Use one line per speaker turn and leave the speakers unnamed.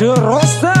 the
roster.